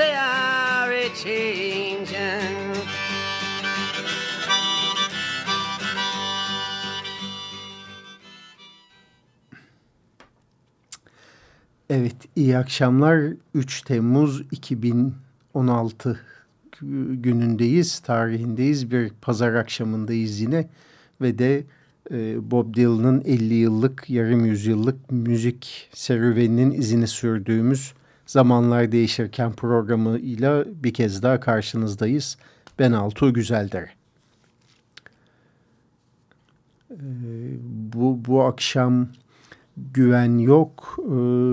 they are a changing. Evet, iyi akşamlar. 3 Temmuz 2016 günündeyiz, tarihindeyiz. Bir pazar akşamındayız yine ve de e, Bob Dylan'ın 50 yıllık, yarım yüzyıllık müzik serüveninin izini sürdüğümüz Zamanlar Değişirken programıyla bir kez daha karşınızdayız. Ben Altuğ Güzeldere. E, bu, bu akşam güven yok. E,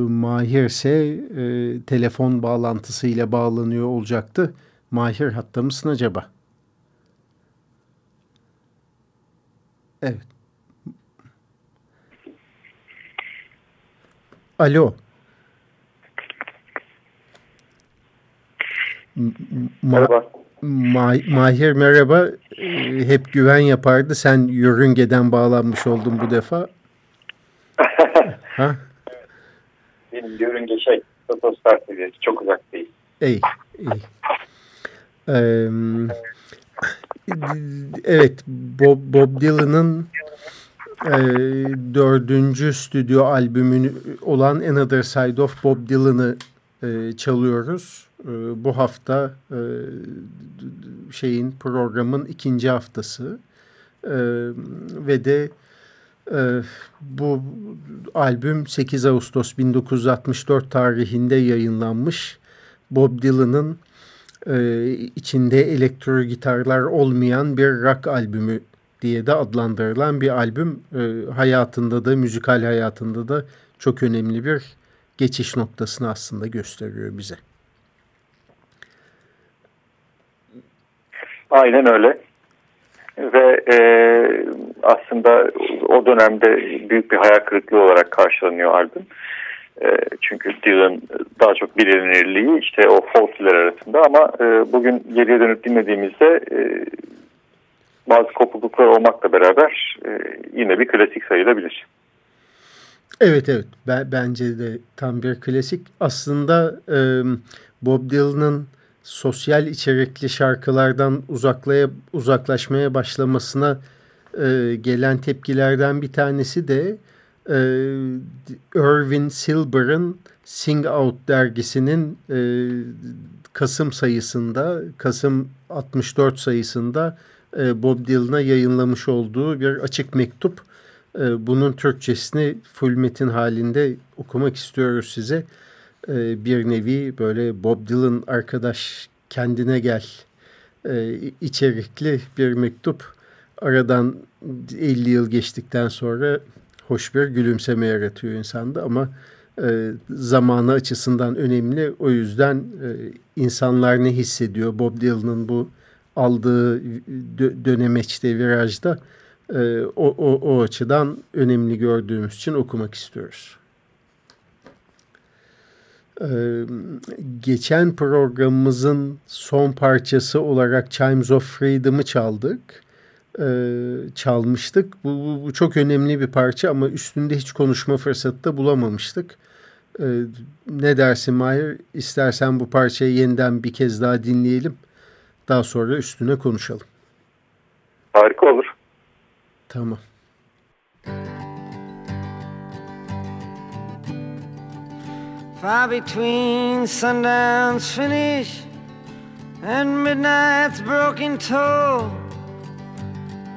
Mahir ise e, telefon bağlantısıyla bağlanıyor olacaktı. Mahir hatta mısın acaba? Evet. Alo. Merhaba. Ma Mahir merhaba. Ee, hep güven yapardı. Sen yörüngeden bağlanmış oldun bu defa. ha? Benim yörünge şey, stratosfer seviyesi çok uzak değil. İyi, iyi. Ee, evet, Bob, Bob Dylan'ın e, dördüncü stüdyo albümü olan Another Side of Bob Dylan'ı e, çalıyoruz. E, bu hafta e, şeyin programın ikinci haftası e, ve de e, bu albüm 8 Ağustos 1964 tarihinde yayınlanmış. Bob Dylan'ın e, içinde elektro gitarlar olmayan bir rock albümü diye de adlandırılan bir albüm. Hayatında da, müzikal hayatında da çok önemli bir geçiş noktasını aslında gösteriyor bize. Aynen öyle. Ve e, aslında o dönemde büyük bir hayal kırıklığı olarak karşılanıyor albüm. E, çünkü Dylan daha çok bilinirliği işte o folkler arasında ama e, bugün geriye dönüp dinlediğimizde e, bazı kopukluklar olmakla beraber e, yine bir klasik sayılabilir. Evet evet ben, bence de tam bir klasik. Aslında e, Bob Dylan'ın sosyal içerikli şarkılardan uzaklaya, uzaklaşmaya başlamasına e, gelen tepkilerden bir tanesi de e, Irvin Silber'ın Sing Out dergisinin e, Kasım sayısında, Kasım 64 sayısında e, Bob Dylan'a yayınlamış olduğu bir açık mektup. E, bunun Türkçesini full metin halinde okumak istiyoruz size. E, bir nevi böyle Bob Dylan arkadaş kendine gel e, içerikli bir mektup. Aradan 50 yıl geçtikten sonra hoş bir gülümseme yaratıyor insanda ama e, zamanı açısından önemli. O yüzden insanlar ne hissediyor Bob Dylan'ın bu aldığı dö dönemeçte virajda o, o, o açıdan önemli gördüğümüz için okumak istiyoruz. Ee, geçen programımızın son parçası olarak Chimes of Freedom'ı çaldık. Ee, çalmıştık. Bu, bu, bu çok önemli bir parça ama üstünde hiç konuşma fırsatı da bulamamıştık. Ee, ne dersin Mahir? İstersen bu parçayı yeniden bir kez daha dinleyelim. Daha sonra üstüne konuşalım. Harika olur. Tamam. Far between sundown's finish and midnight's broken toll.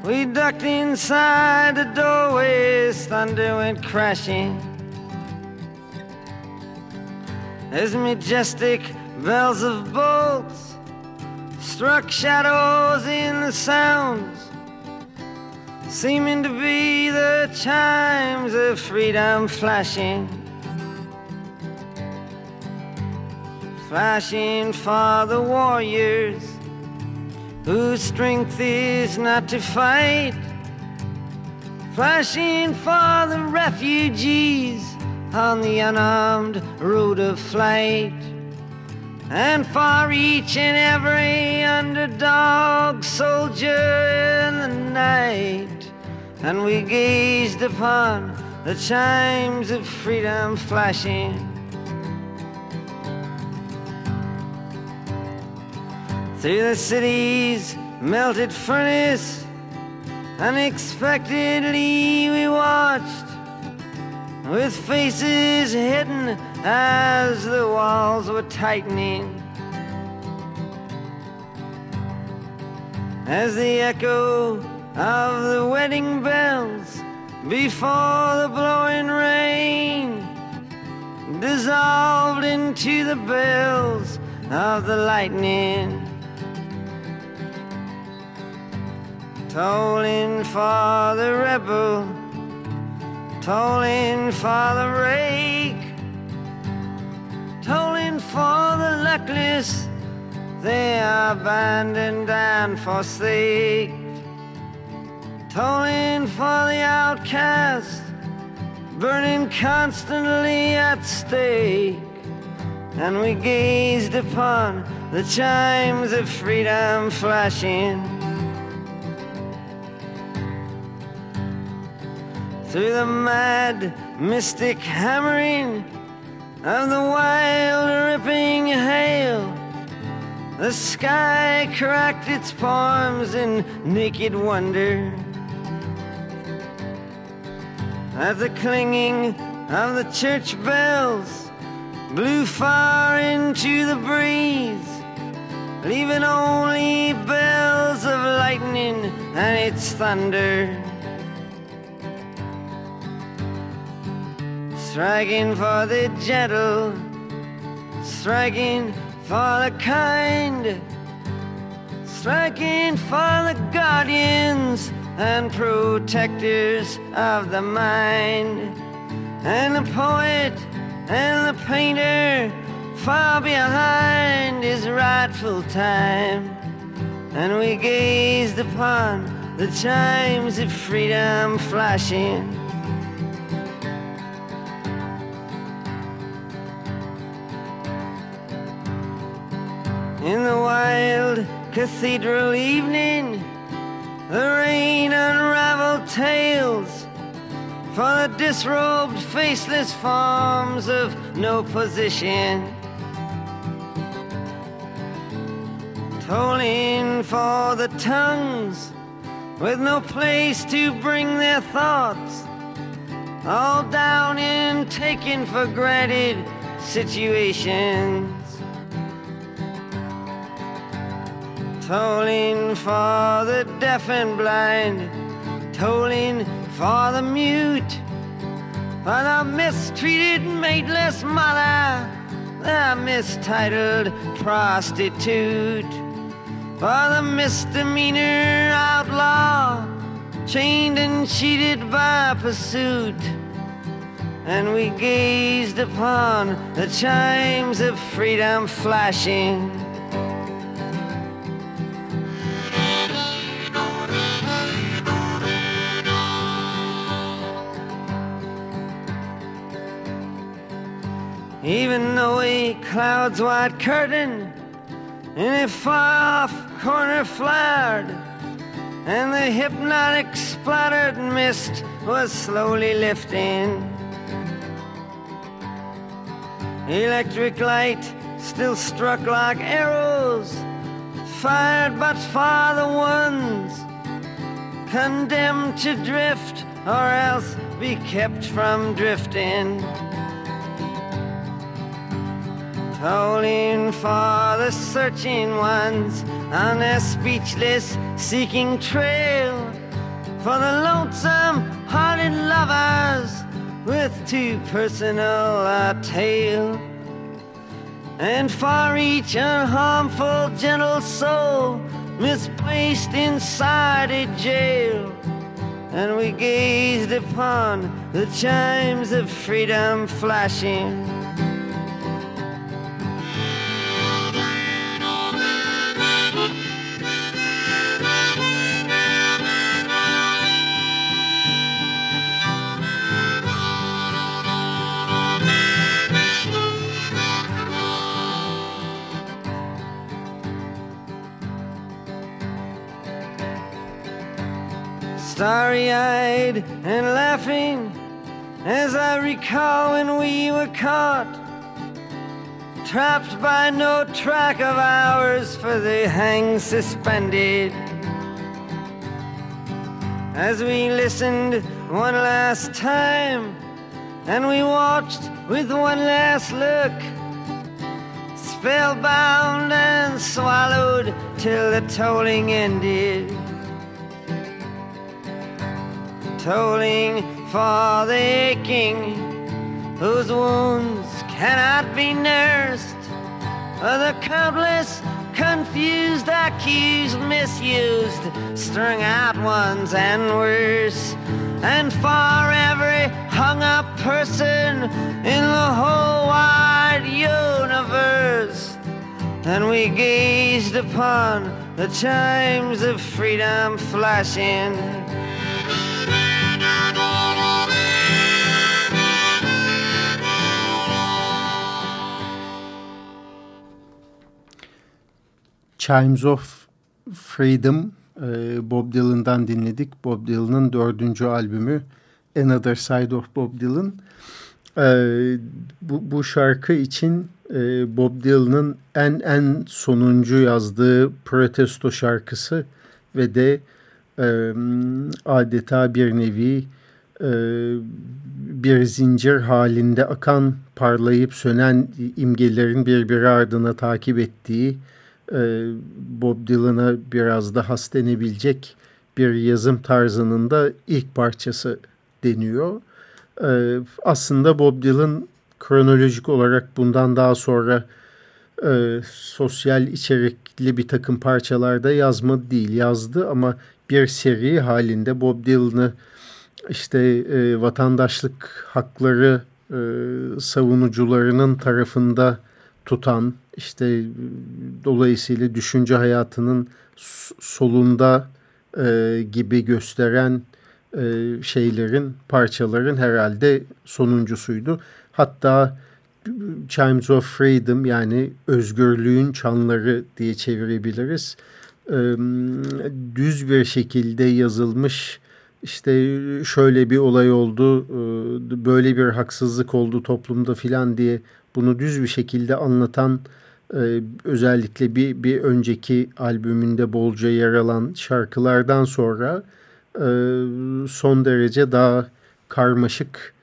We ducked inside the doorways, thunder went crashing. As majestic bells of bolts struck shadows in the sounds, seeming to be the chimes of freedom flashing. Flashing for the warriors whose strength is not to fight, flashing for the refugees on the unarmed road of flight, and for each and every underdog soldier in the night. And we gazed upon the chimes of freedom flashing. Through the city's melted furnace, unexpectedly we watched, with faces hidden as the walls were tightening. As the echo of the wedding bells before the blowing rain dissolved into the bells of the lightning. Tolling for the rebel, tolling for the rake, tolling for the luckless, they are abandoned and forsake. Tolling for the outcast, burning constantly at stake. And we gazed upon the chimes of freedom flashing. Through the mad, mystic hammering of the wild, ripping hail. The sky cracked its palms in naked wonder. As the clinging of the church bells blew far into the breeze, leaving only bells of lightning and its thunder. Striking for the gentle, striking for the kind, striking for the guardians and protectors of the mind, and the poet and the painter far behind his rightful time. And we gazed upon the chimes of freedom flashing. Cathedral evening, the rain unraveled tales for the disrobed, faceless forms of no position. Tolling for the tongues with no place to bring their thoughts, all down in taken for granted situations. Tolling for the deaf and blind, tolling for the mute, for the mistreated mateless mother, the mistitled prostitute, for the misdemeanor outlaw, chained and cheated by pursuit. And we gazed upon the chimes of freedom flashing. Even though a cloud's white curtain in a far off corner flared, and the hypnotic splattered mist was slowly lifting. Electric light still struck like arrows, fired but for the ones condemned to drift or else be kept from drifting. Tolling for the searching ones on their speechless seeking trail. For the lonesome hearted lovers with too personal a tale. And for each unharmful gentle soul misplaced inside a jail. And we gazed upon the chimes of freedom flashing. Starry eyed and laughing as I recall when we were caught, trapped by no track of ours, for they hang suspended. As we listened one last time and we watched with one last look, spellbound and swallowed till the tolling ended tolling for the king whose wounds cannot be nursed. The countless confused, accused, misused, strung out ones and worse. And for every hung up person in the whole wide universe. And we gazed upon the chimes of freedom flashing Chimes of Freedom e, Bob Dylan'dan dinledik. Bob Dylan'ın dördüncü albümü Another Side of Bob Dylan. E, bu, bu şarkı için e, Bob Dylan'ın en en sonuncu yazdığı protesto şarkısı ve de adeta bir nevi bir zincir halinde akan parlayıp sönen imgelerin birbiri ardına takip ettiği Bob Dylan'a biraz da hastenebilecek bir yazım tarzının da ilk parçası deniyor. E, aslında Bob Dylan kronolojik olarak bundan daha sonra e, sosyal içerikli bir takım parçalarda yazmadı değil yazdı ama bir seri halinde Bob Dylan'ı işte e, vatandaşlık hakları e, savunucularının tarafında tutan işte dolayısıyla düşünce hayatının solunda e, gibi gösteren e, şeylerin parçaların herhalde sonuncusuydu. Hatta Chimes of Freedom yani özgürlüğün çanları diye çevirebiliriz. E, düz bir şekilde yazılmış işte şöyle bir olay oldu, böyle bir haksızlık oldu toplumda filan diye bunu düz bir şekilde anlatan e, özellikle bir, bir önceki albümünde bolca yer alan şarkılardan sonra e, son derece daha karmaşık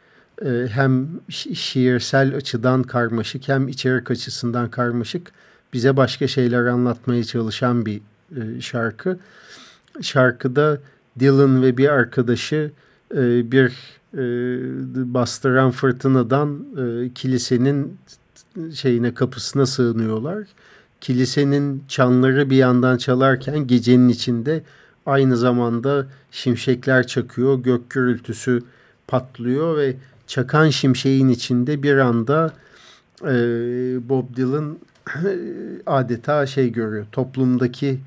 e, hem şiirsel açıdan karmaşık hem içerik açısından karmaşık bize başka şeyler anlatmaya çalışan bir e, şarkı. Şarkıda Dylan ve bir arkadaşı e, bir e, bastıran fırtınadan e, kilisenin şeyine kapısına sığınıyorlar. Kilisenin çanları bir yandan çalarken gecenin içinde aynı zamanda şimşekler çakıyor, gök gürültüsü patlıyor ve çakan şimşeğin içinde bir anda e, Bob Dylan adeta şey görüyor. Toplumdaki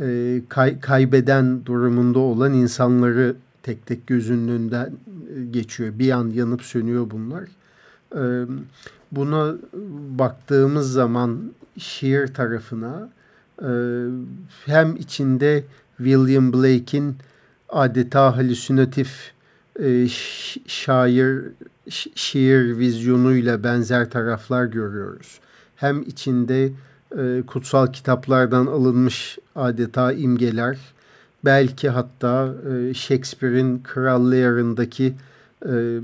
e, kay, kaybeden durumunda olan insanları tek tek gözünün önünden geçiyor. Bir an yanıp sönüyor bunlar. E, buna baktığımız zaman şiir tarafına e, hem içinde William Blake'in adeta halüsinatif e, şair şiir vizyonuyla benzer taraflar görüyoruz. Hem içinde e, kutsal kitaplardan alınmış adeta imgeler, belki hatta Shakespeare'in Kral Lear'ındaki e,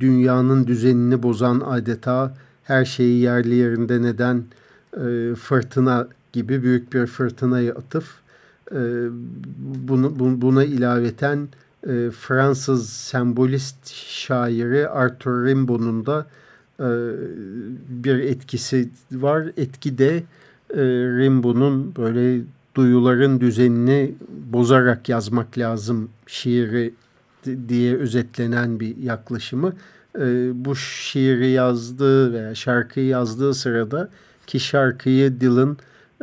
dünyanın düzenini bozan adeta her şeyi yerli yerinde neden e, fırtına gibi büyük bir fırtınayı atıf. E, bunu, bu, buna ilaveten e, Fransız sembolist şairi Arthur Rimbaud'un da e, bir etkisi var. Etki de e, Rimbaud'un böyle duyuların düzenini bozarak yazmak lazım şiiri diye özetlenen bir yaklaşımı. E, bu şiiri yazdığı veya şarkıyı yazdığı sırada ki şarkıyı Dylan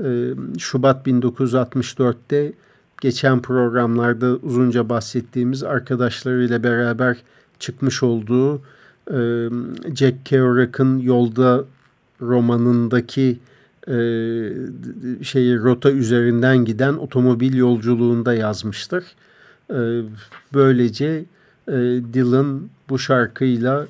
e, Şubat 1964'te geçen programlarda uzunca bahsettiğimiz arkadaşlarıyla beraber çıkmış olduğu e, Jack Kerouac'ın Yolda romanındaki e, şeyi rota üzerinden giden otomobil yolculuğunda yazmıştır. E, böylece e, Dylan bu şarkıyla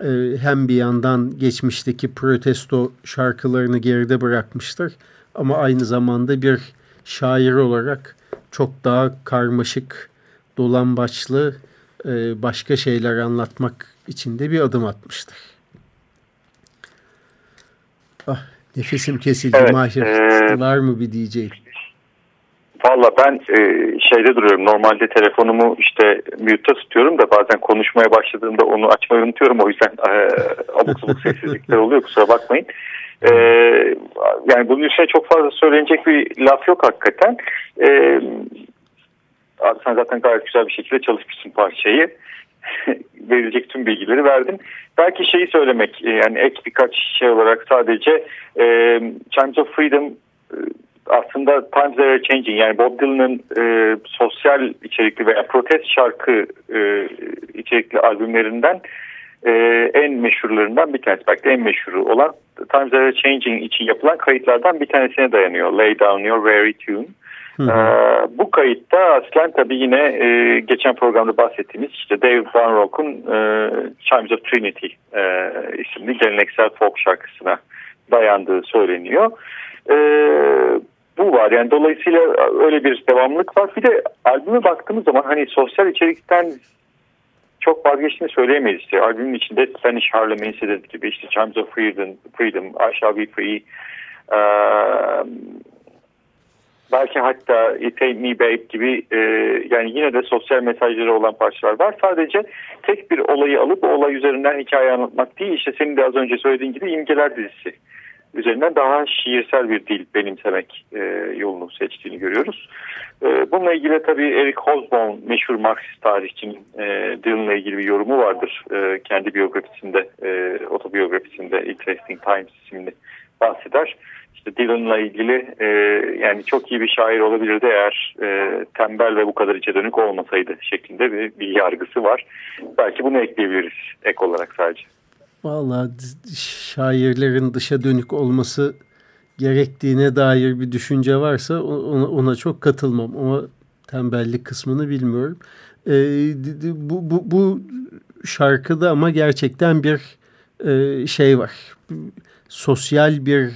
e, hem bir yandan geçmişteki protesto şarkılarını geride bırakmıştır ama aynı zamanda bir şair olarak çok daha karmaşık, dolambaçlı e, başka şeyler anlatmak için de bir adım atmıştır. Nefesim kesildi evet, Mahir. E, Var mı bir diyeceğin? Valla ben e, şeyde duruyorum. Normalde telefonumu işte mute'da tutuyorum da bazen konuşmaya başladığımda onu açmayı unutuyorum. O yüzden e, abuk sabuk sessizlikler oluyor kusura bakmayın. E, yani bunun üstüne çok fazla söylenecek bir laf yok hakikaten. E, abi sen zaten gayet güzel bir şekilde çalışmışsın parçayı. verilecek tüm bilgileri verdin. Belki şeyi söylemek yani ek birkaç şey olarak sadece e, Chimes of Freedom aslında Times Are Changing yani Bob Dylan'ın e, sosyal içerikli veya protest şarkı e, içerikli albümlerinden e, en meşhurlarından bir tanesi. Belki de en meşhuru olan Times Are Changing için yapılan kayıtlardan bir tanesine dayanıyor. Lay Down Your Very Tune. Hı hı. Ee, bu kayıtta aslen tabii yine e, geçen programda bahsettiğimiz işte David Van Rock'un e, Chimes of Trinity e, isimli geleneksel folk şarkısına dayandığı söyleniyor. E, bu var. Yani dolayısıyla öyle bir devamlılık var. Bir de albüme baktığımız zaman hani sosyal içerikten çok vazgeçtiğini söyleyemeyiz. İşte albümün içinde Spanish Harlem Incident gibi işte Chimes of Freedom, Freedom I Shall Be Free ee, belki hatta It Me Babe gibi e, yani yine de sosyal mesajları olan parçalar var. Sadece tek bir olayı alıp o olay üzerinden hikaye anlatmak değil. İşte senin de az önce söylediğin gibi imgeler dizisi üzerinden daha şiirsel bir dil benimsemek e, yolunu seçtiğini görüyoruz. E, bununla ilgili tabii Eric Hobsbawm meşhur Marksist tarihçinin e, Dylan'la ilgili bir yorumu vardır. E, kendi biyografisinde, e, otobiyografisinde Interesting Times isimli bahseder. İşte Dylan'la ilgili e, yani çok iyi bir şair olabilirdi eğer e, tembel ve bu kadar içe dönük olmasaydı şeklinde bir, bir yargısı var. Belki bunu ekleyebiliriz ek olarak sadece. Valla şairlerin dışa dönük olması gerektiğine dair bir düşünce varsa ona, ona çok katılmam. Ama tembellik kısmını bilmiyorum. E, bu, bu, bu şarkıda ama gerçekten bir e, şey var. Sosyal bir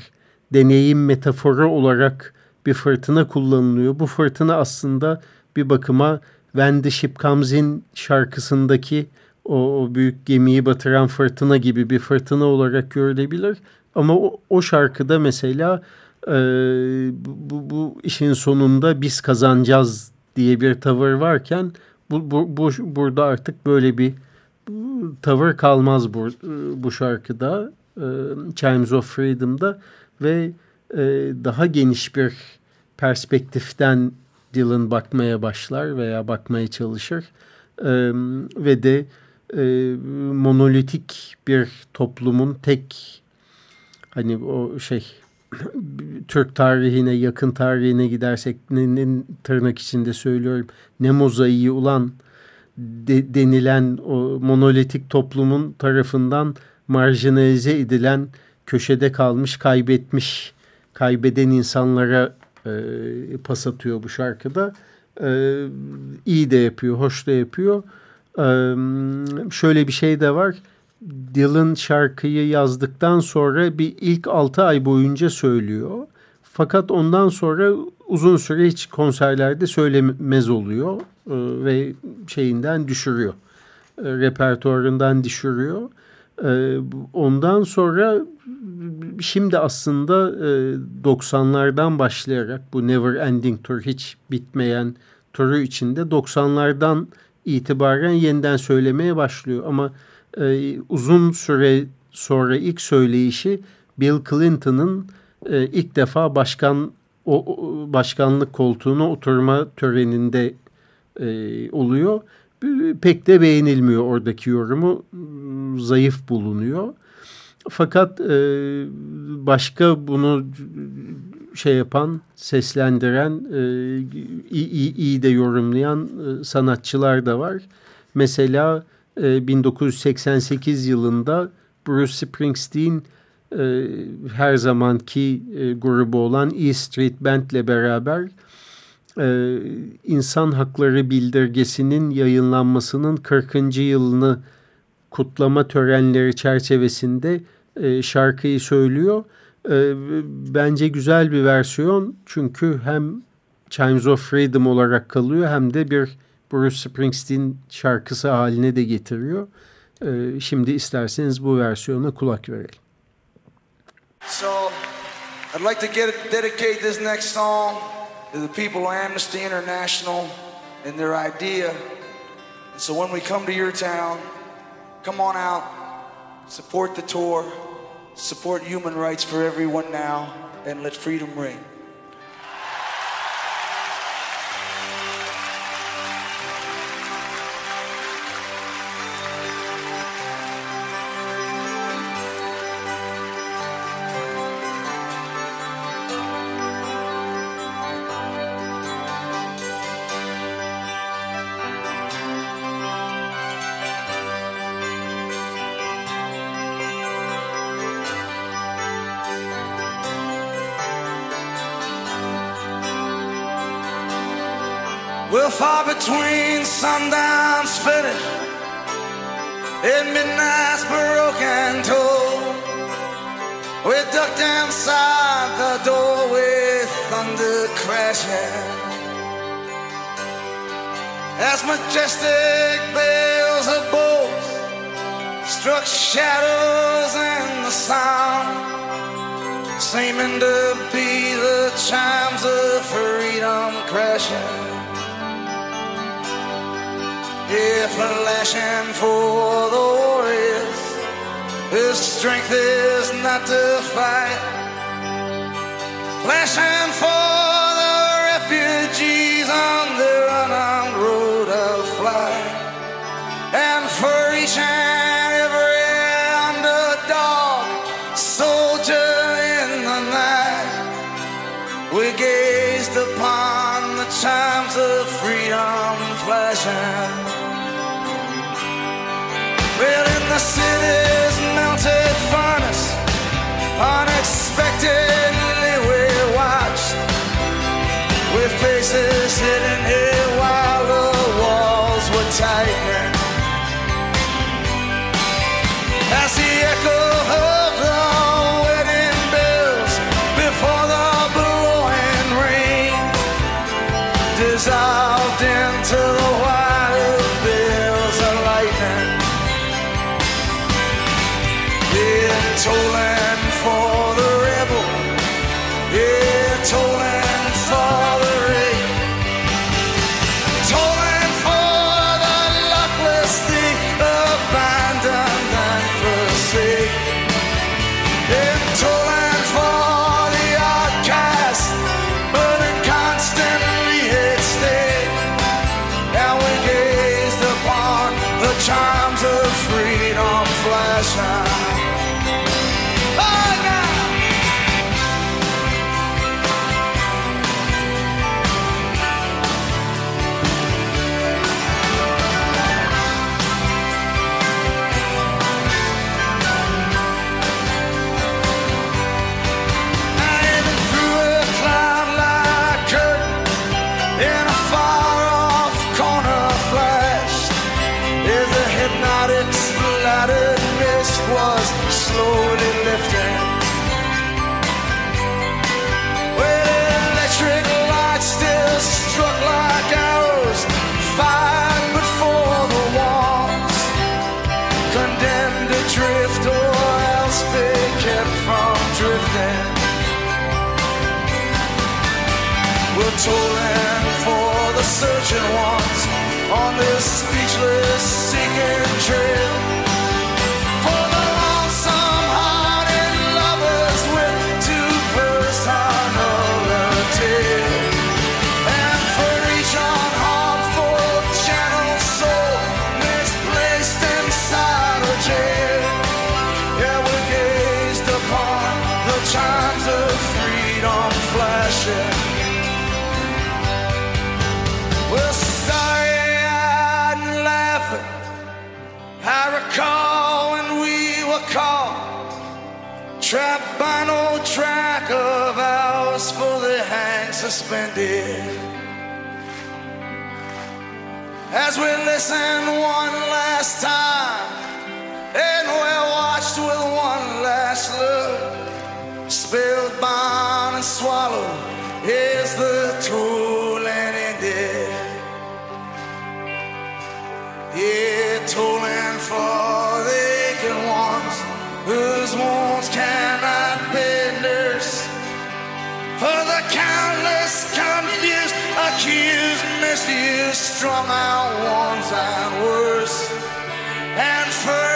deneyim metaforu olarak bir fırtına kullanılıyor. Bu fırtına aslında bir bakıma When the Ship Comes In şarkısındaki o, o büyük gemiyi batıran fırtına gibi bir fırtına olarak görülebilir. Ama o, o şarkıda mesela e, bu, bu işin sonunda biz kazanacağız diye bir tavır varken bu, bu, bu burada artık böyle bir tavır kalmaz bu, bu şarkıda e, Chimes of Freedom'da ve e, daha geniş bir perspektiften Dylan bakmaya başlar veya bakmaya çalışır. E, ve de e, monolitik bir toplumun tek hani o şey Türk tarihine yakın tarihine gidersek ne, ne, tırnak içinde söylüyorum ne mozaiği ulan de, denilen o monolitik toplumun tarafından marjinalize edilen köşede kalmış kaybetmiş kaybeden insanlara e, pas atıyor bu şarkıda. E, iyi de yapıyor, hoş da yapıyor şöyle bir şey de var. Dylan şarkıyı yazdıktan sonra bir ilk 6 ay boyunca söylüyor. Fakat ondan sonra uzun süre hiç konserlerde söylemez oluyor ve şeyinden düşürüyor. Repertuarından düşürüyor. Ondan sonra şimdi aslında 90'lardan başlayarak bu Never Ending Tour hiç bitmeyen turu içinde 90'lardan itibaren yeniden söylemeye başlıyor. Ama uzun süre sonra ilk söyleyişi Bill Clinton'ın ilk defa başkan o, başkanlık koltuğuna oturma töreninde oluyor pek de beğenilmiyor oradaki yorumu. Zayıf bulunuyor. Fakat e, başka bunu şey yapan, seslendiren, e, iyi, iyi de yorumlayan e, sanatçılar da var. Mesela e, 1988 yılında Bruce Springsteen her zamanki grubu olan E Street Band'le beraber e, insan hakları bildirgesinin yayınlanmasının 40. yılını kutlama törenleri çerçevesinde e, şarkıyı söylüyor. E, bence güzel bir versiyon çünkü hem Chimes of Freedom olarak kalıyor hem de bir Bruce Springsteen şarkısı haline de getiriyor. E, şimdi isterseniz bu versiyona kulak verelim. So, I'd like to get, dedicate this next song to the people of Amnesty International and their idea. And so when we come to your town, come on out, support the tour, support human rights for everyone now, and let freedom ring. And midnight's broken toll. We're ducked inside the door with thunder crashing. As majestic bells of bolts struck shadows in the sound, seeming to be the chimes of freedom crashing. If flashing for the warriors, whose strength is not to fight. Flashing for the refugees on their tolling for the searching ones on this speechless seeking trail. Suspended. As we listen one last time, and we're watched with one last look, spilled, bound, and swallowed is the tolling ended. Yeah, tolling for the aching ones whose wounds nursed. For the countless confused, accused, misused, strung out ones and worse. And for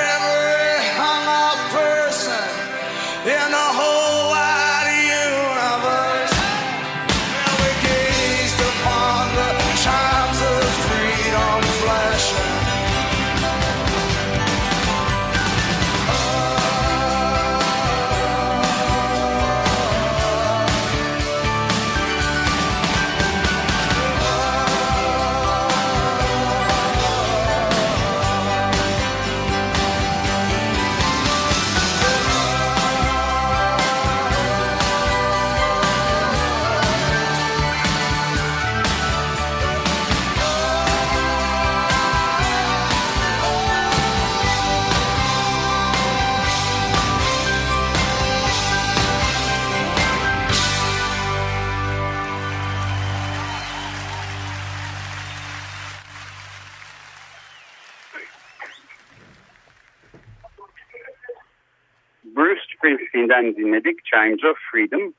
Springsteen'den dinledik Chimes of Freedom.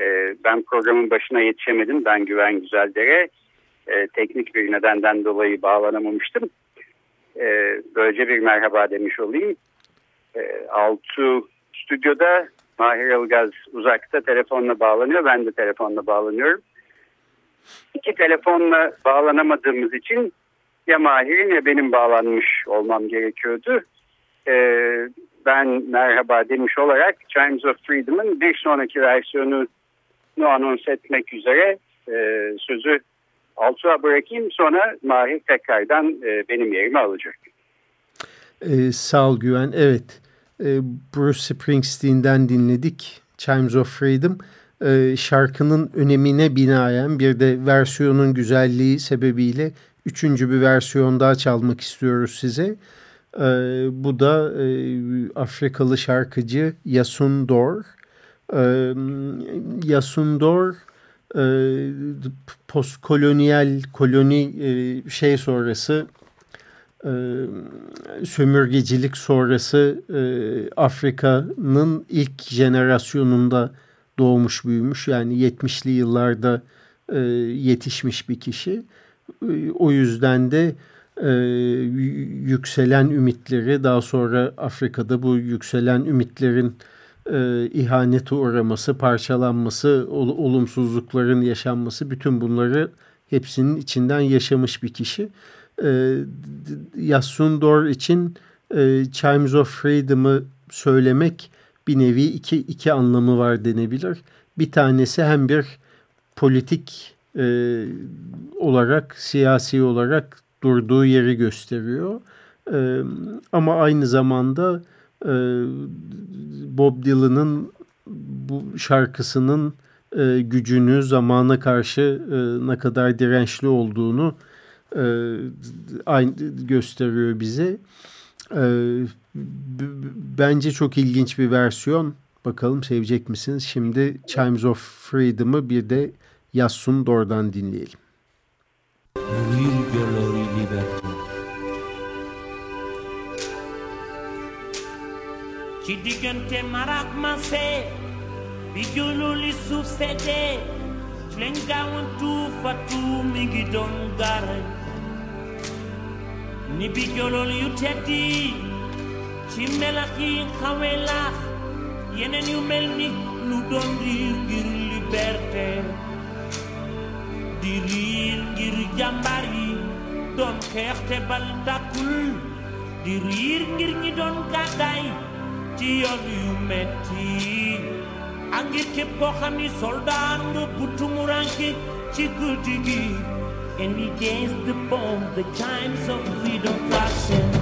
Ee, ben programın başına yetişemedim. Ben Güven Güzeldere. Ee, teknik bir nedenden dolayı bağlanamamıştım. Ee, böylece bir merhaba demiş olayım. Ee, Altu stüdyoda Mahir Ilgaz uzakta telefonla bağlanıyor. Ben de telefonla bağlanıyorum. İki telefonla bağlanamadığımız için ya Mahir'in ya benim bağlanmış olmam gerekiyordu. Ee, ben merhaba demiş olarak Chimes of Freedom'ın bir sonraki versiyonunu anons etmek üzere e, sözü Altuğ'a bırakayım. Sonra Mahir tekrardan e, benim yerimi alacak. Ee, sağ ol Güven. Evet, ee, Bruce Springsteen'den dinledik Chimes of Freedom. Ee, şarkının önemine binaen bir de versiyonun güzelliği sebebiyle üçüncü bir versiyon daha çalmak istiyoruz size. Ee, bu da e, Afrikalı şarkıcı Yasun Dor. Ee, Yasun Dor e, postkolonyal koloni e, şey sonrası e, sömürgecilik sonrası e, Afrika'nın ilk jenerasyonunda doğmuş büyümüş. Yani 70'li yıllarda e, yetişmiş bir kişi. E, o yüzden de e, yükselen ümitleri daha sonra Afrika'da bu yükselen ümitlerin e, ihanete uğraması, parçalanması, ol, olumsuzlukların yaşanması bütün bunları hepsinin içinden yaşamış bir kişi. E, Yassundor için e, Chimes of Freedom'ı söylemek bir nevi iki, iki anlamı var denebilir. Bir tanesi hem bir politik e, olarak, siyasi olarak durduğu yeri gösteriyor. E, ama aynı zamanda e, Bob Dylan'ın bu şarkısının e, gücünü, zamana karşı e, ne kadar dirençli olduğunu e, aynı gösteriyor bize. E, bence çok ilginç bir versiyon. Bakalım sevecek misiniz? Şimdi Chimes of Freedom'ı bir de Yassun Dor'dan dinleyelim. Ci diggante marak mase bi julu li suuf seddee ci lañ gaawantu fatu mi ngi doon gaare ni bi jolol yu teddi ci melax yi xawee laax yeneen yu mel ni lu doon riir ngir liberté di riir ngir jàmbaar yi doon xeex te bal tàkkul di riir ngir ñi doon gàddaay ci yoon yu metti ak ngir képp koo xam ni and against the bomb the times of freedom flashing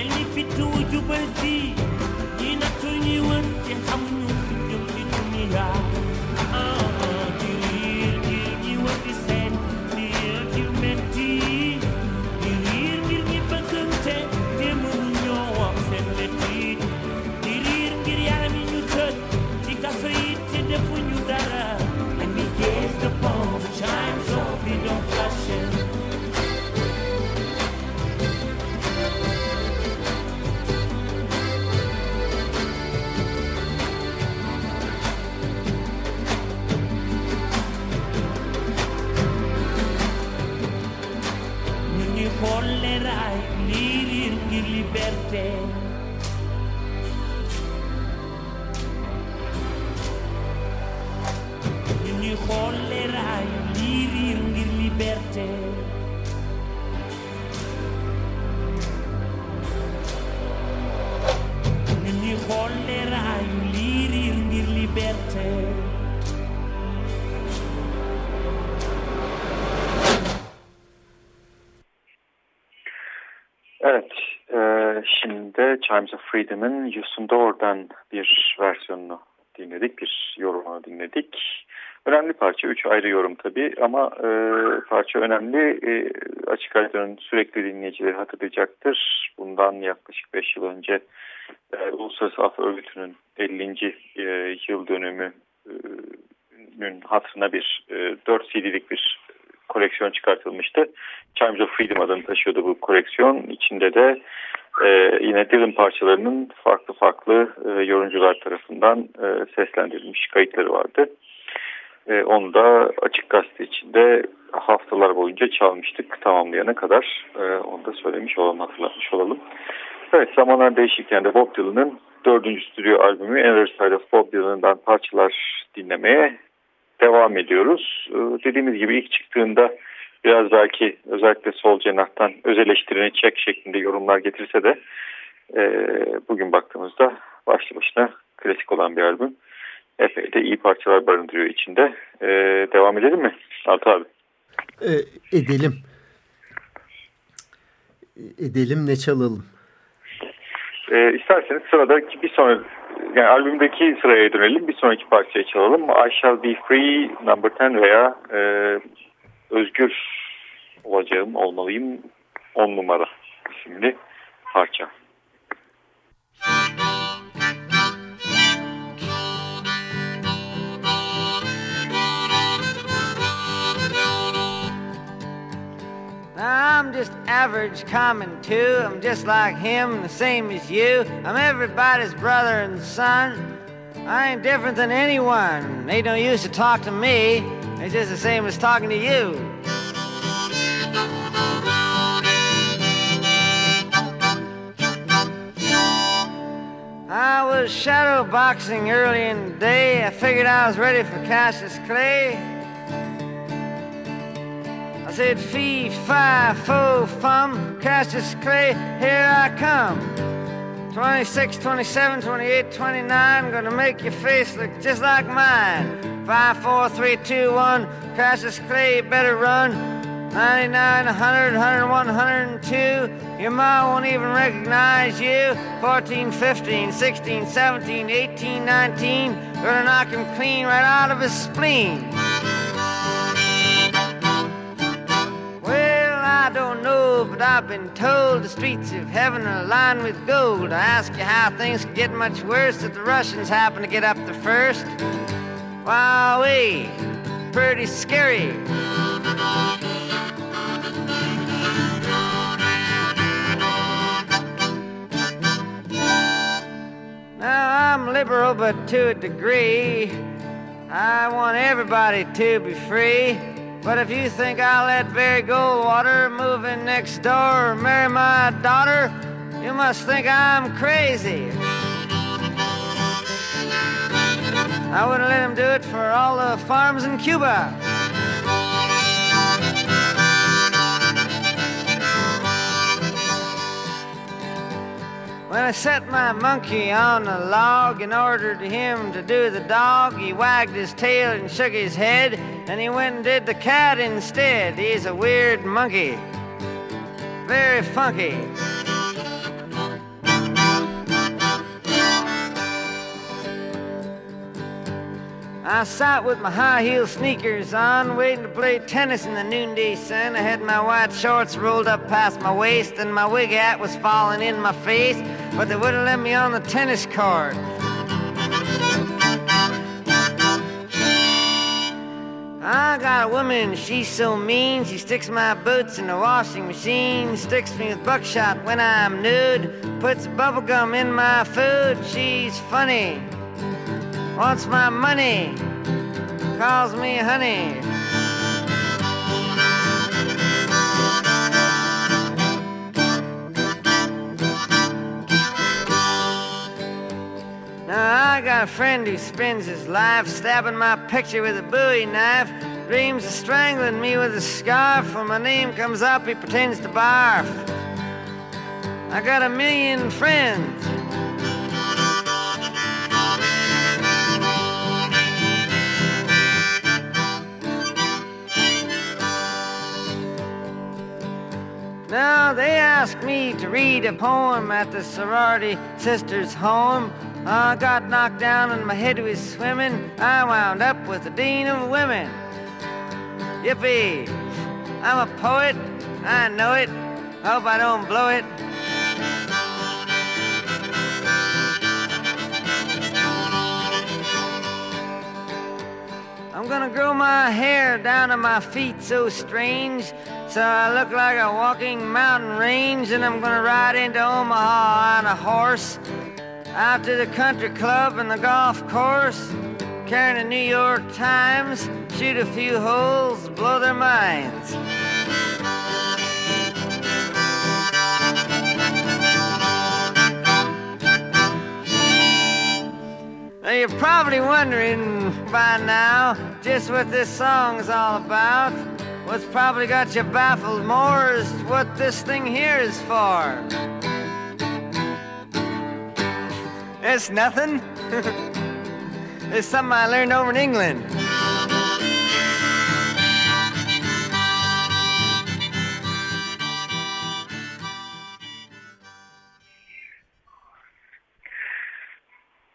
I'm not bal ji ñi nattu ñi wër te xamuñu sleeping. In your whole era, you live in liberty. De Chimes of Freedom'ın Yusun Doğru'dan bir versiyonunu dinledik, bir yorumunu dinledik. Önemli parça, üç ayrı yorum tabii ama e, parça önemli. E, Açık Radyo'nun sürekli dinleyicileri hatırlayacaktır. Bundan yaklaşık beş yıl önce e, Uluslararası Af Örgütü'nün 50. E, yıl dönümünün hatırına bir e, 4 CD'lik bir koleksiyon çıkartılmıştı. Chimes of Freedom adını taşıyordu bu koleksiyon. İçinde de e, yine Dylan parçalarının farklı farklı e, yorumcular tarafından e, seslendirilmiş kayıtları vardı. E, onu da Açık Gazete içinde haftalar boyunca çalmıştık tamamlayana kadar. E, onu da söylemiş olalım, hatırlatmış olalım. Evet, zamanlar değişirken de Bob Dylan'ın dördüncü stüdyo albümü Another Side of Bob Dylan'dan parçalar dinlemeye devam ediyoruz. E, dediğimiz gibi ilk çıktığında biraz belki özellikle sol cenahtan öz eleştirini çek şeklinde yorumlar getirse de e, bugün baktığımızda başlı başına klasik olan bir albüm. Epey de iyi parçalar barındırıyor içinde. E, devam edelim mi Altı abi? E, edelim. Edelim ne çalalım? E, isterseniz sıradaki bir sonraki yani albümdeki sıraya dönelim. Bir sonraki parçayı çalalım. I Shall Be Free Number 10 veya e, Özgür olacağım, olmalıyım 10 numara isimli parça. I'm just average, common too. I'm just like him, the same as you. I'm everybody's brother and son. I ain't different than anyone. They don't use to talk to me. It's just the same as talking to you. I was shadow boxing early in the day. I figured I was ready for Cassius Clay I said, fee, fi, fo, fum, Cassius Clay, here I come. 26, 27, 28, 29, gonna make your face look just like mine. 5, 4, 3, 2, 1, Cassius Clay, better run. 99, 100, 101, 102, your mom won't even recognize you. 14, 15, 16, 17, 18, 19, gonna knock him clean right out of his spleen. I don't know, but I've been told the streets of heaven are lined with gold. I ask you how things could get much worse if the Russians happen to get up the first. Wowee, eh, pretty scary. Now I'm liberal, but to a degree. I want everybody to be free. But if you think I'll let Barry Goldwater move in next door or marry my daughter, you must think I'm crazy. I wouldn't let him do it for all the farms in Cuba. When I set my monkey on a log and ordered him to do the dog, he wagged his tail and shook his head, and he went and did the cat instead. He's a weird monkey, very funky. I sat with my high heel sneakers on, waiting to play tennis in the noonday sun. I had my white shorts rolled up past my waist, and my wig hat was falling in my face, but they wouldn't let me on the tennis court. I got a woman, she's so mean. She sticks my boots in the washing machine, sticks me with buckshot when I'm nude, puts bubblegum in my food. She's funny wants my money, calls me honey. Now I got a friend who spends his life stabbing my picture with a bowie knife, dreams of strangling me with a scarf. When my name comes up, he pretends to barf. I got a million friends. Now they asked me to read a poem at the sorority sister's home. I got knocked down and my head was swimming. I wound up with the Dean of Women. Yippee! I'm a poet. I know it. Hope I don't blow it. I'm gonna grow my hair down to my feet so strange, so I look like a walking mountain range, and I'm gonna ride into Omaha on a horse out to the country club and the golf course. Carrying a New York Times. Shoot a few holes, blow their minds. Now you're probably wondering by now just what this song's all about. What's probably got you baffled more is what this thing here is for. It's nothing. it's something I learned over in England.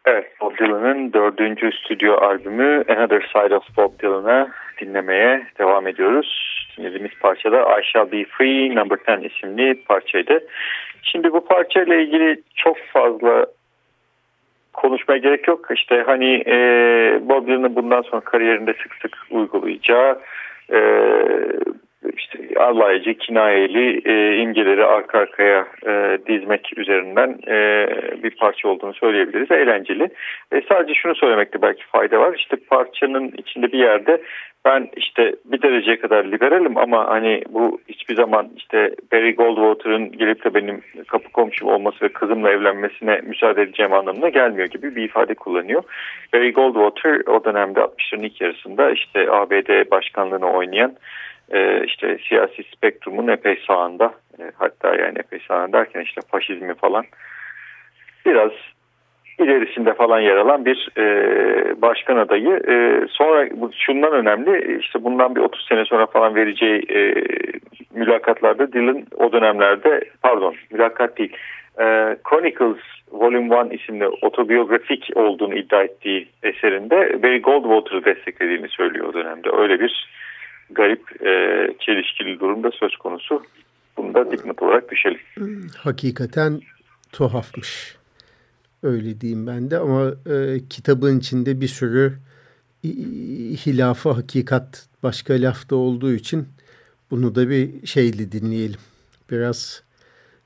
Evet, Bob Dylan'ın dördüncü stüdyo albümü Another Side of Bob Dylan'a dinlemeye devam ediyoruz. Dinlediğimiz parçada I Shall Be Free Number 10 isimli parçaydı. Şimdi bu parçayla ilgili çok fazla konuşmaya gerek yok. İşte hani e, Bob Dylan'ın bundan sonra kariyerinde sık sık uygulayacağı e, işte alaycı, kinayeli e, imgeleri arka arkaya e, dizmek üzerinden e, bir parça olduğunu söyleyebiliriz. Eğlenceli. E, sadece şunu söylemekte belki fayda var. İşte parçanın içinde bir yerde ben işte bir dereceye kadar liberalim ama hani bu hiçbir zaman işte Barry Goldwater'ın gelip de benim kapı komşum olması ve kızımla evlenmesine müsaade edeceğim anlamına gelmiyor gibi bir ifade kullanıyor. Barry Goldwater o dönemde 60'ların ilk yarısında işte ABD başkanlığını oynayan e, işte siyasi spektrumun epey sağında e, hatta yani epey sağında derken işte faşizmi falan biraz ilerisinde falan yer alan bir e, başkan adayı. E, sonra şundan önemli işte bundan bir 30 sene sonra falan vereceği e, mülakatlarda Dylan o dönemlerde pardon mülakat değil e, Chronicles Volume 1 isimli otobiyografik olduğunu iddia ettiği eserinde Barry Goldwater'ı desteklediğini söylüyor o dönemde. Öyle bir garip e, çelişkili durumda söz konusu. Bunu da dipnot olarak düşelim. Hakikaten tuhafmış. Öyle diyeyim ben de ama e, kitabın içinde bir sürü hilafı hakikat başka lafta olduğu için bunu da bir şeyle dinleyelim. Biraz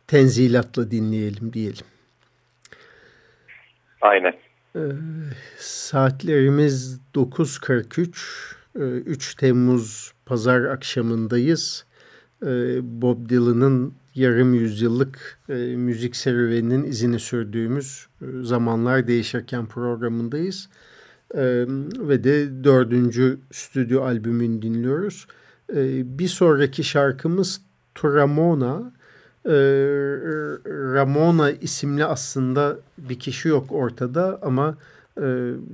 tenzilatla dinleyelim diyelim. Aynen. E, saatlerimiz 9.43. 3 Temmuz pazar akşamındayız. Bob Dylan'ın yarım yüzyıllık müzik serüveninin izini sürdüğümüz zamanlar değişirken programındayız. Ve de dördüncü stüdyo albümünü dinliyoruz. Bir sonraki şarkımız Turamona. Ramona isimli aslında bir kişi yok ortada ama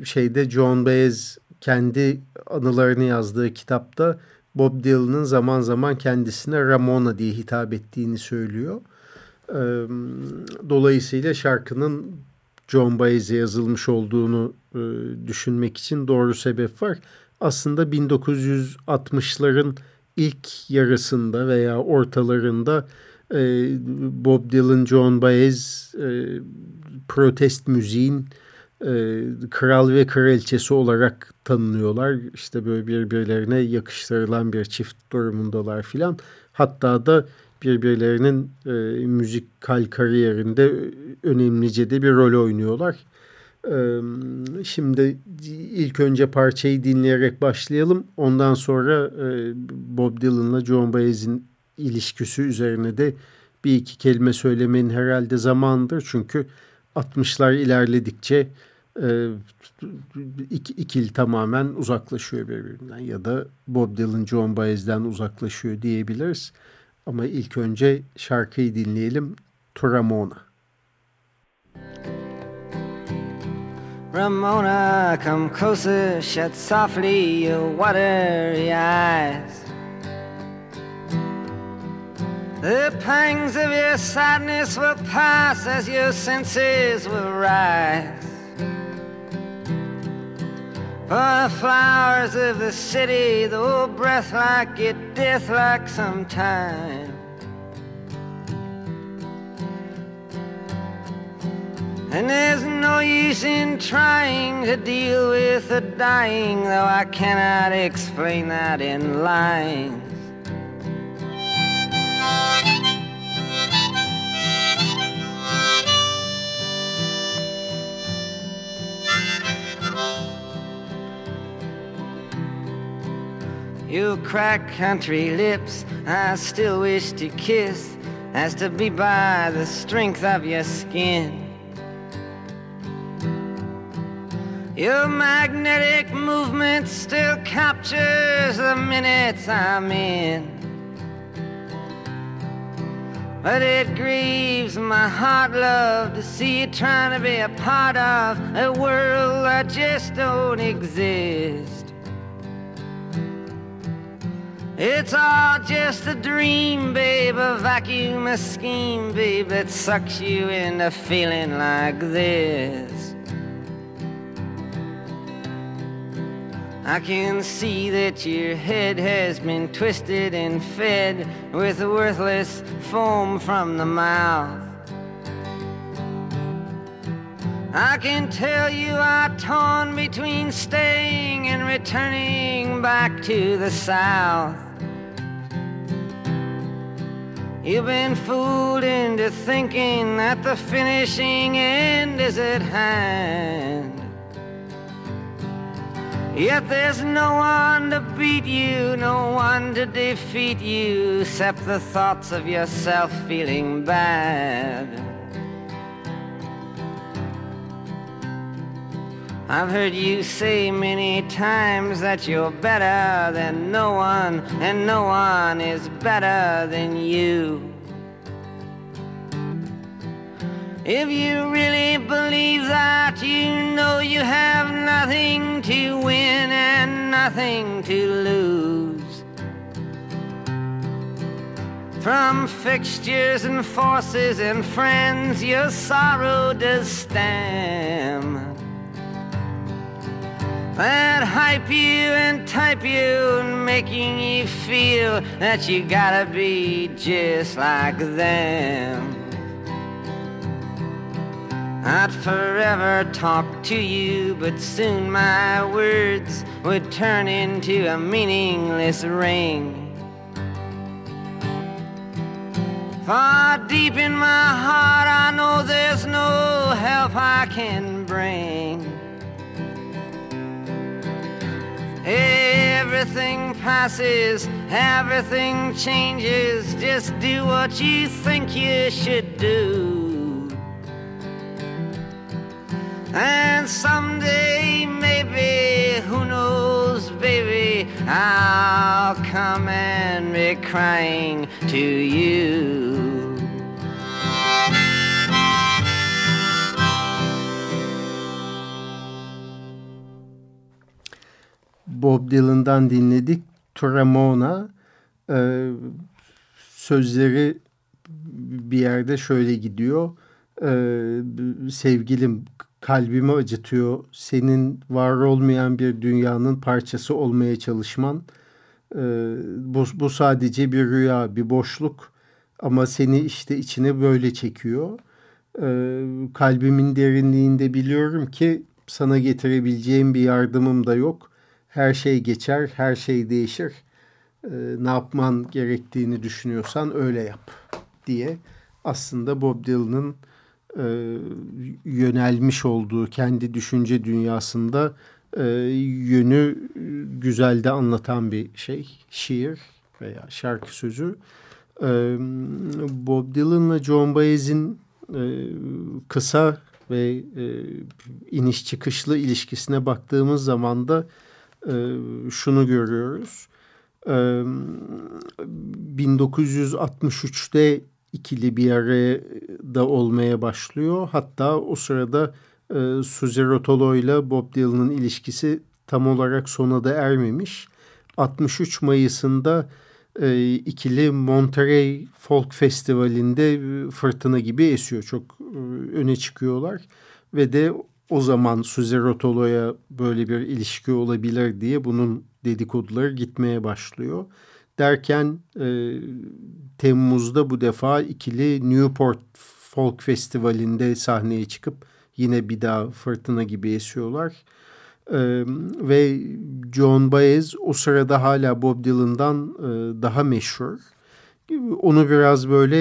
şeyde John Baez kendi anılarını yazdığı kitapta Bob Dylan'ın zaman zaman kendisine Ramona diye hitap ettiğini söylüyor. Dolayısıyla şarkının John Baez'e yazılmış olduğunu düşünmek için doğru sebep var. Aslında 1960'ların ilk yarısında veya ortalarında Bob Dylan, John Baez protest müziğin kral ve kraliçesi olarak tanınıyorlar. İşte böyle birbirlerine yakıştırılan bir çift durumundalar filan. Hatta da birbirlerinin e, müzikal kariyerinde önemlice de bir rol oynuyorlar. E, şimdi ilk önce parçayı dinleyerek başlayalım. Ondan sonra e, Bob Dylan'la John Baez'in ilişkisi üzerine de bir iki kelime söylemenin herhalde zamandır. Çünkü 60'lar ilerledikçe e, ikil tamamen uzaklaşıyor birbirinden ya da Bob Dylan John Baez'den uzaklaşıyor diyebiliriz. Ama ilk önce şarkıyı dinleyelim. Turamona. Ramona, come closer, shut softly your watery eyes. The pangs of your sadness will pass as your senses will rise. For the flowers of the city, though breath like it, death like sometime. And there's no use in trying to deal with the dying, though I cannot explain that in lines. Your crack country lips I still wish to kiss as to be by the strength of your skin. Your magnetic movement still captures the minutes I'm in. But it grieves my heart, love, to see you trying to be a part of a world that just don't exist. It's all just a dream, babe, a vacuum, a scheme, babe, that sucks you into feeling like this. I can see that your head has been twisted and fed with worthless foam from the mouth. I can tell you are torn between staying and returning back to the south. You've been fooled into thinking that the finishing end is at hand. Yet there's no one to beat you, no one to defeat you, except the thoughts of yourself feeling bad. I've heard you say many times that you're better than no one, and no one is better than you. If you really believe that, you know you have nothing to win and nothing to lose. From fixtures and forces and friends, your sorrow does stem that hype you and type you and making you feel that you gotta be just like them. I'd forever talk to you, but soon my words would turn into a meaningless ring. Far deep in my heart, I know there's no help I can passes, everything changes. Just do what you think you should do. And someday, maybe, who knows, baby, I'll come and be crying to you. Bob Dylan'dan dinledik. Turamona e, sözleri bir yerde şöyle gidiyor. E, sevgilim kalbimi acıtıyor. Senin var olmayan bir dünyanın parçası olmaya çalışman. E, bu, bu sadece bir rüya, bir boşluk. Ama seni işte içine böyle çekiyor. E, kalbimin derinliğinde biliyorum ki sana getirebileceğim bir yardımım da yok her şey geçer, her şey değişir. E, ne yapman gerektiğini düşünüyorsan öyle yap diye aslında Bob Dylan'ın e, yönelmiş olduğu kendi düşünce dünyasında e, yönü güzelde anlatan bir şey. Şiir veya şarkı sözü. E, Bob Dylan'la John Baez'in e, kısa ve e, iniş çıkışlı ilişkisine baktığımız zaman da şunu görüyoruz. E, 1963'te ikili bir arada olmaya başlıyor. Hatta o sırada e, Suzy Rotolo ile Bob Dylan'ın ilişkisi tam olarak sona da ermemiş. 63 Mayıs'ında e, ikili Monterey Folk Festivali'nde fırtına gibi esiyor. Çok e, öne çıkıyorlar ve de o zaman Suze Rotolo'ya böyle bir ilişki olabilir diye bunun dedikoduları gitmeye başlıyor. Derken e, Temmuz'da bu defa ikili Newport Folk Festivali'nde sahneye çıkıp yine bir daha fırtına gibi esiyorlar. E, ve John Baez o sırada hala Bob Dylan'dan e, daha meşhur. Onu biraz böyle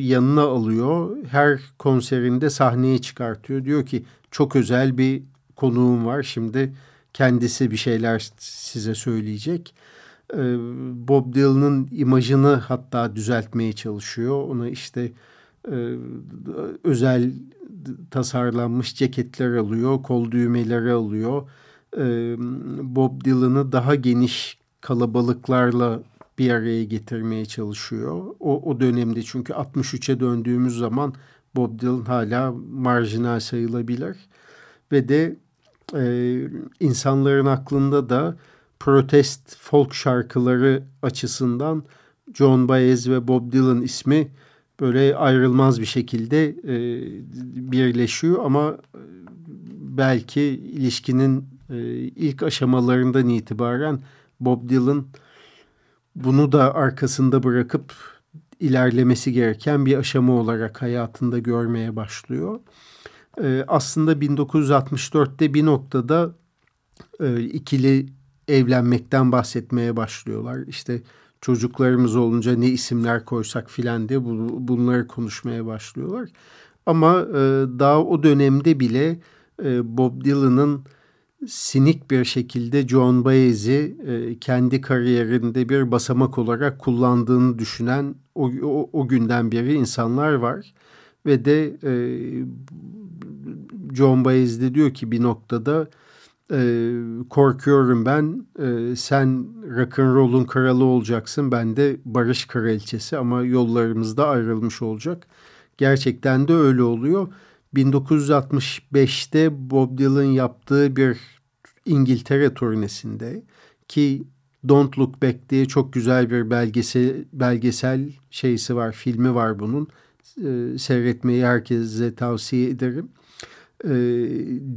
yanına alıyor. Her konserinde sahneye çıkartıyor. Diyor ki çok özel bir konuğum var. Şimdi kendisi bir şeyler size söyleyecek. Ee, Bob Dylan'ın imajını hatta düzeltmeye çalışıyor. Ona işte e, özel tasarlanmış ceketler alıyor, kol düğmeleri alıyor. Ee, Bob Dylan'ı daha geniş kalabalıklarla bir araya getirmeye çalışıyor. O, o dönemde çünkü 63'e döndüğümüz zaman Bob Dylan hala marjinal sayılabilir. Ve de e, insanların aklında da protest folk şarkıları açısından John Baez ve Bob Dylan ismi böyle ayrılmaz bir şekilde e, birleşiyor ama belki ilişkinin e, ilk aşamalarından itibaren Bob Dylan bunu da arkasında bırakıp ilerlemesi gereken bir aşama olarak hayatında görmeye başlıyor. Ee, aslında 1964'te bir noktada e, ikili evlenmekten bahsetmeye başlıyorlar. İşte çocuklarımız olunca ne isimler koysak filan diye bu, bunları konuşmaya başlıyorlar. Ama e, daha o dönemde bile e, Bob Dylan'ın sinik bir şekilde John Baez'i e, kendi kariyerinde bir basamak olarak kullandığını düşünen o, o, o günden beri insanlar var. Ve de e, John Baez de diyor ki bir noktada e, korkuyorum ben e, sen rock'n'roll'un kralı olacaksın ben de barış kraliçesi ama yollarımızda ayrılmış olacak. Gerçekten de öyle oluyor. 1965'te Bob Dylan yaptığı bir İngiltere turnesinde ki Don't Look Back diye çok güzel bir belgesel, belgesel şeysi var, filmi var bunun. Ee, seyretmeyi herkese tavsiye ederim. Ee,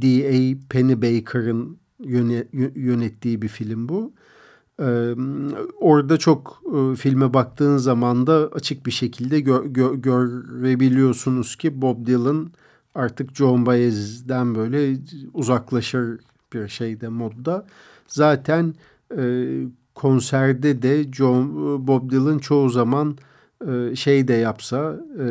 D.A. Pennebaker'ın yönettiği bir film bu. Ee, orada çok e, filme baktığın zaman da açık bir şekilde gö gö görebiliyorsunuz ki Bob Dylan artık John Baez'den böyle uzaklaşır bir şeyde modda. Zaten e, konserde de John, Bob Dylan çoğu zaman e, şey de yapsa e,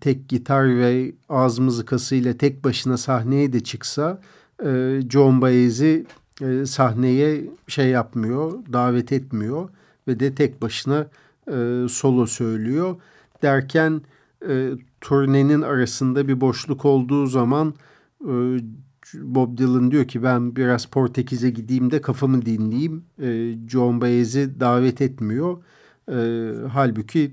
tek gitar ve ağız mızıkası ile tek başına sahneye de çıksa e, John Baez'i e, sahneye şey yapmıyor, davet etmiyor ve de tek başına e, solo söylüyor. Derken e, turnenin arasında bir boşluk olduğu zaman e, Bob Dylan diyor ki ben biraz Portekiz'e gideyim de kafamı dinleyeyim. E, John Baez'i davet etmiyor. E, halbuki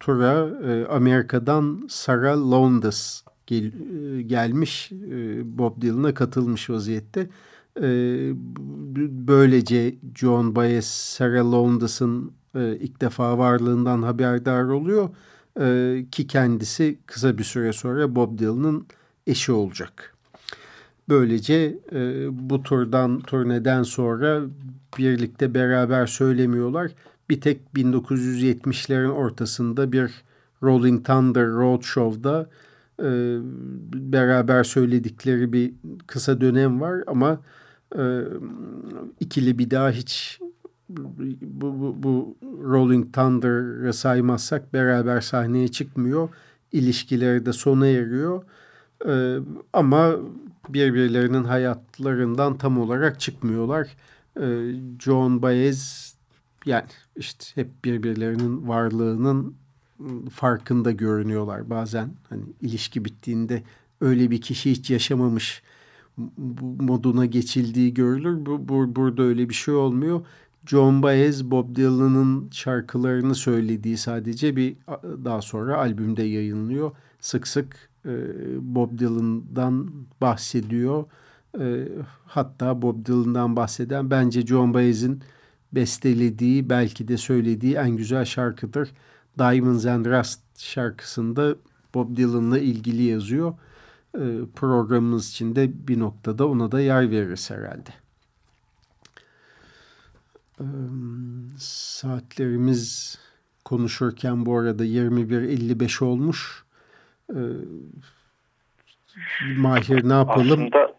tura e, Amerika'dan Sarah Lowndes gel, e, gelmiş e, Bob Dylan'a katılmış vaziyette. E, böylece John Baez Sarah Lowndes'ın e, ilk defa varlığından haberdar oluyor. E, ki kendisi kısa bir süre sonra Bob Dylan'ın eşi olacak. Böylece e, bu turdan turneden sonra birlikte beraber söylemiyorlar. Bir tek 1970'lerin ortasında bir Rolling Thunder Roadshow'da e, beraber söyledikleri bir kısa dönem var ama e, ikili bir daha hiç bu, bu, bu Rolling Thunder'ı saymazsak beraber sahneye çıkmıyor. İlişkileri de sona eriyor. E, ama birbirlerinin hayatlarından tam olarak çıkmıyorlar. E, John Baez yani işte hep birbirlerinin varlığının farkında görünüyorlar bazen. Hani ilişki bittiğinde öyle bir kişi hiç yaşamamış moduna geçildiği görülür. Bu, bu, burada öyle bir şey olmuyor. John Baez Bob Dylan'ın şarkılarını söylediği sadece bir daha sonra albümde yayınlıyor. Sık sık e, Bob Dylan'dan bahsediyor. E, hatta Bob Dylan'dan bahseden bence John Baez'in bestelediği belki de söylediği en güzel şarkıdır. Diamonds and Rust şarkısında Bob Dylan'la ilgili yazıyor. E, programımız içinde bir noktada ona da yer veririz herhalde. Saatlerimiz konuşurken bu arada 21.55 olmuş. Mahir ne yapalım? Aslında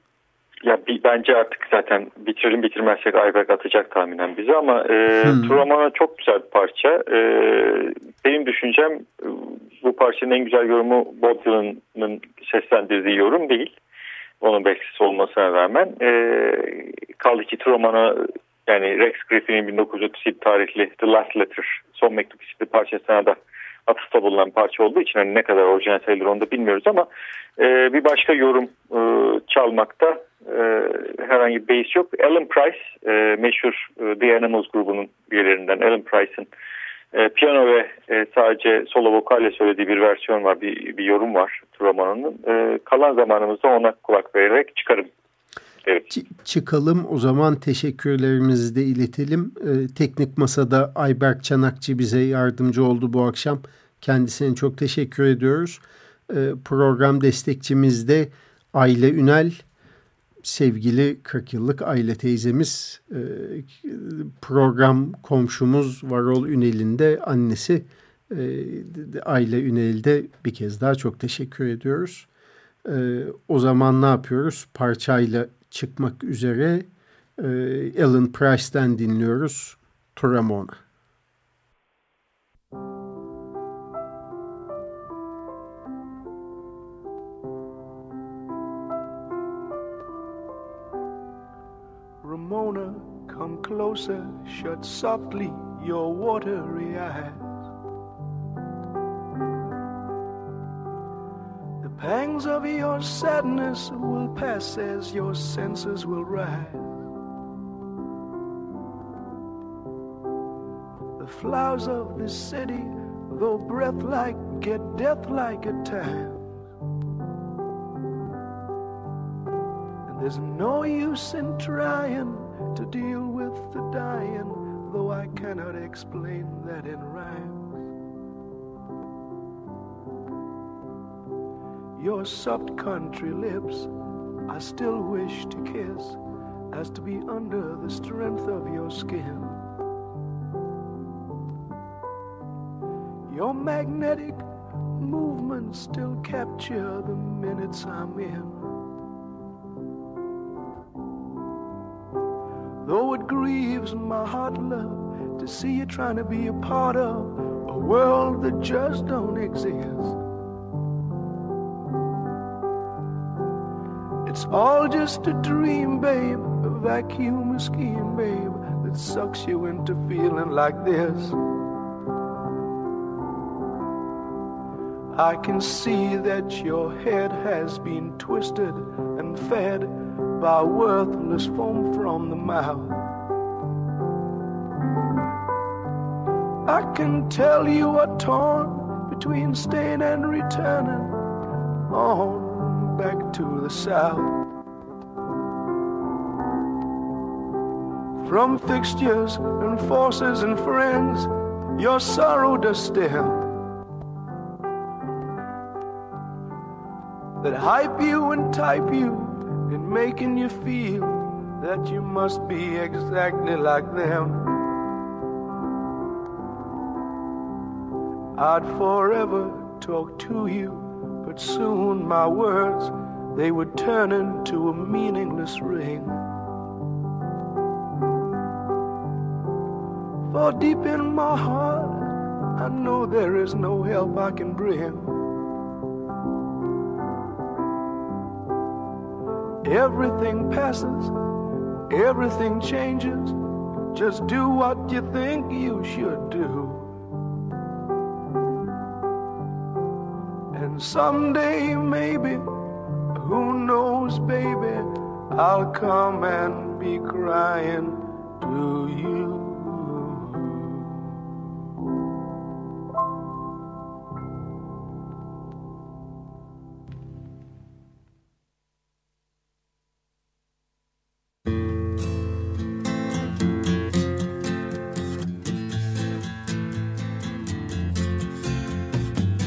ya bence artık zaten bitirelim bitirmezsek Ayberk atacak tahminen bizi ama e, hmm. Turamana çok güzel bir parça. E, benim düşüncem bu parçanın en güzel yorumu Bob Dylan'ın seslendirdiği yorum değil. Onun bestesi olmasına rağmen. E, kaldı ki Turamana yani Rex Griffin'in 1937 tarihli The Last Letter Son Mektup isimli parçasına da atıfta bulunan parça olduğu için hani ne kadar orijinal sayılır onu da bilmiyoruz ama e, bir başka yorum e, çalmakta e, herhangi bir beis yok. Alan Price e, meşhur e, The Animals grubunun üyelerinden Alan Price'ın e, piyano ve e, sadece solo vokalle söylediği bir versiyon var, bir, bir yorum var Tramana'nın. E, kalan zamanımızda ona kulak vererek çıkarım. Evet. Çıkalım o zaman teşekkürlerimizi de iletelim. Ee, teknik Masa'da Ayberk Çanakçı bize yardımcı oldu bu akşam. Kendisine çok teşekkür ediyoruz. Ee, program destekçimiz de Aile Ünel sevgili 40 yıllık aile teyzemiz, e, program komşumuz Varol Ünel'in de annesi e, Aile Ünel'de bir kez daha çok teşekkür ediyoruz. E, o zaman ne yapıyoruz? Parçayla çıkmak üzere Alan Price'den dinliyoruz Turamona. closer, shut softly your watery eyes. Pangs of your sadness will pass as your senses will rise. The flowers of this city, though breath like, get death like at times. And there's no use in trying to deal with the dying, though I cannot explain that in rhymes. Your soft country lips I still wish to kiss, as to be under the strength of your skin. Your magnetic movements still capture the minutes I'm in. Though it grieves my heart, love, to see you trying to be a part of a world that just don't exist. All just a dream, babe, a vacuum, a scheme, babe, that sucks you into feeling like this. I can see that your head has been twisted and fed by worthless foam from the mouth. I can tell you are torn between staying and returning on back to the south. From fixtures and forces and friends, your sorrow does stem. That hype you and type you in making you feel that you must be exactly like them. I'd forever talk to you, but soon my words they would turn into a meaningless ring. For deep in my heart, I know there is no help I can bring. Everything passes, everything changes. Just do what you think you should do. And someday, maybe, who knows, baby, I'll come and be crying to you.